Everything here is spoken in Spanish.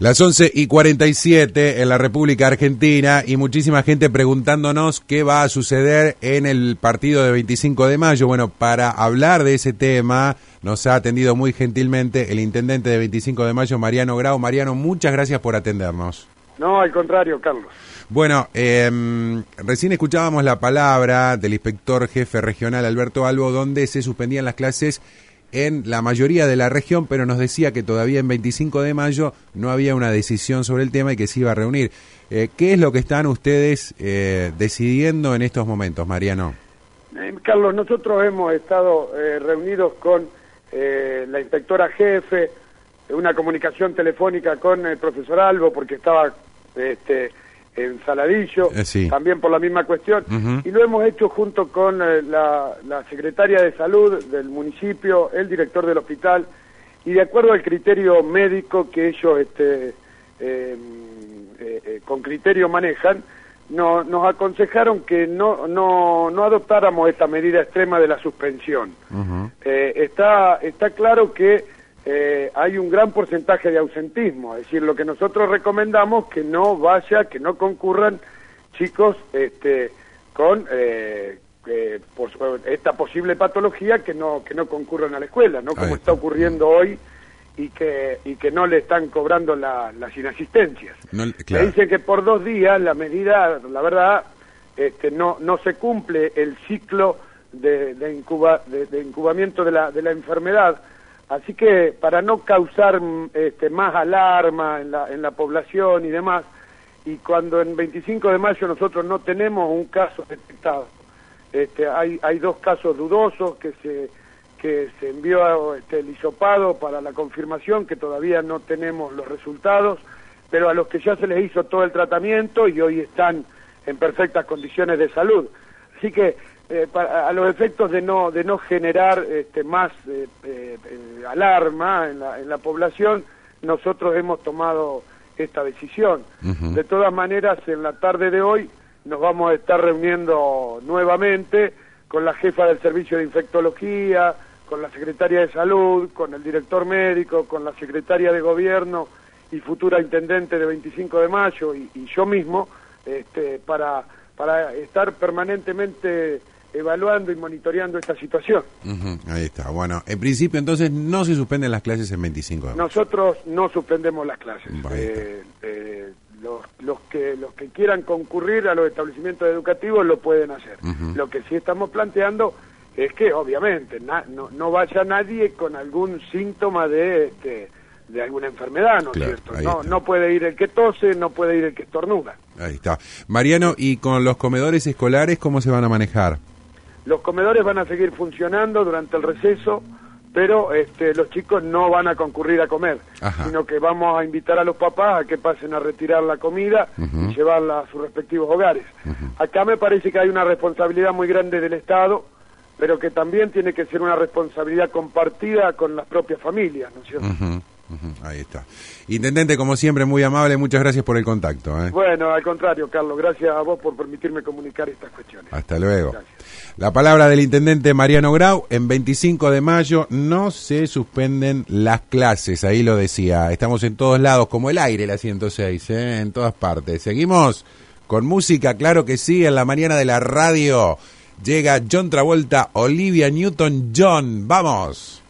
Las 11 y 47 en la República Argentina y muchísima gente preguntándonos qué va a suceder en el partido de 25 de mayo. Bueno, para hablar de ese tema nos ha atendido muy gentilmente el intendente de 25 de mayo, Mariano Grau. Mariano, muchas gracias por atendernos. No, al contrario, Carlos. Bueno, eh, recién escuchábamos la palabra del inspector jefe regional Alberto Albo, donde se suspendían las clases en la mayoría de la región, pero nos decía que todavía en 25 de mayo no había una decisión sobre el tema y que se iba a reunir. Eh, ¿Qué es lo que están ustedes eh, decidiendo en estos momentos, Mariano? Eh, Carlos, nosotros hemos estado reunidos con la inspectora jefe, una comunicación telefónica con el profesor Albo, porque estaba este, en Saladillo, eh, también por la misma cuestión, y lo hemos hecho junto con eh, la, secretaria de salud del municipio, el director del hospital, y de acuerdo al criterio médico que ellos este, em, eh, con criterio manejan, no, nos aconsejaron que no, no, no adoptáramos esta medida extrema de la suspensión. está, está claro que eh, hay un gran porcentaje de ausentismo, es decir, lo que nosotros recomendamos que no vaya, que no concurran chicos este, con eh, por esta posible patología que no que no concurran a la escuela, no como está ocurriendo hoy y que y que no le están cobrando las inasistencias. No, dicen que por dos días la medida, la verdad, este, no no se cumple el ciclo de, de, incuba, de incubamiento de la, de la enfermedad Así que para no causar mm, este, más alarma en la, en la población y demás, y cuando en 25 de mayo nosotros no tenemos un caso detectado, este, hay, hay dos casos dudosos que se, que se envió este, el hisopado para la confirmación, que todavía no tenemos los resultados, pero a los que ya se les hizo todo el tratamiento y hoy están en perfectas condiciones de salud. Así que eh, a los efectos de no de no generar este, más eh, eh, alarma en la, en la población nosotros hemos tomado esta decisión. De todas maneras en la tarde de hoy nos vamos a estar reuniendo nuevamente con la jefa del servicio de infectología con la secretaria de salud con el director médico con la secretaria de gobierno y futura intendente de 25 de mayo y, y yo mismo este, para para estar permanentemente evaluando y monitoreando esta situación. ahí está. Bueno, en principio entonces no se suspenden las clases en 25 de Nosotros no suspendemos las clases. Eh, eh, los, los, que los que quieran concurrir a los establecimientos educativos lo pueden hacer. Lo que sí estamos planteando es que obviamente no, no vaya nadie con algún síntoma de este, de alguna enfermedad, ¿no es cierto? No, no puede ir el que tose, no puede ir el que estornuda. Ahí está. Mariano, ¿y con los comedores escolares cómo se van a manejar? Los comedores van a seguir funcionando durante el receso, pero este, los chicos no van a concurrir a comer, sino que vamos a invitar a los papás a que pasen a retirar la comida y llevarla a sus respectivos hogares. Acá me parece que hay una responsabilidad muy grande del Estado, pero que también tiene que ser una responsabilidad compartida con las propias familias, ¿no es cierto? Ahí está. Intendente, como siempre, muy amable, muchas gracias por el contacto. ¿eh? Bueno, al contrario, Carlos, gracias a vos por permitirme comunicar estas cuestiones. Hasta luego. La palabra del Intendente Mariano Grau, en 25 de mayo no se suspenden las clases, ahí lo decía, estamos en todos lados, como el aire la 106, ¿eh? en todas partes. Seguimos con música, claro que sí, en la mañana de la radio llega John Travolta, Olivia Newton-John, vamos.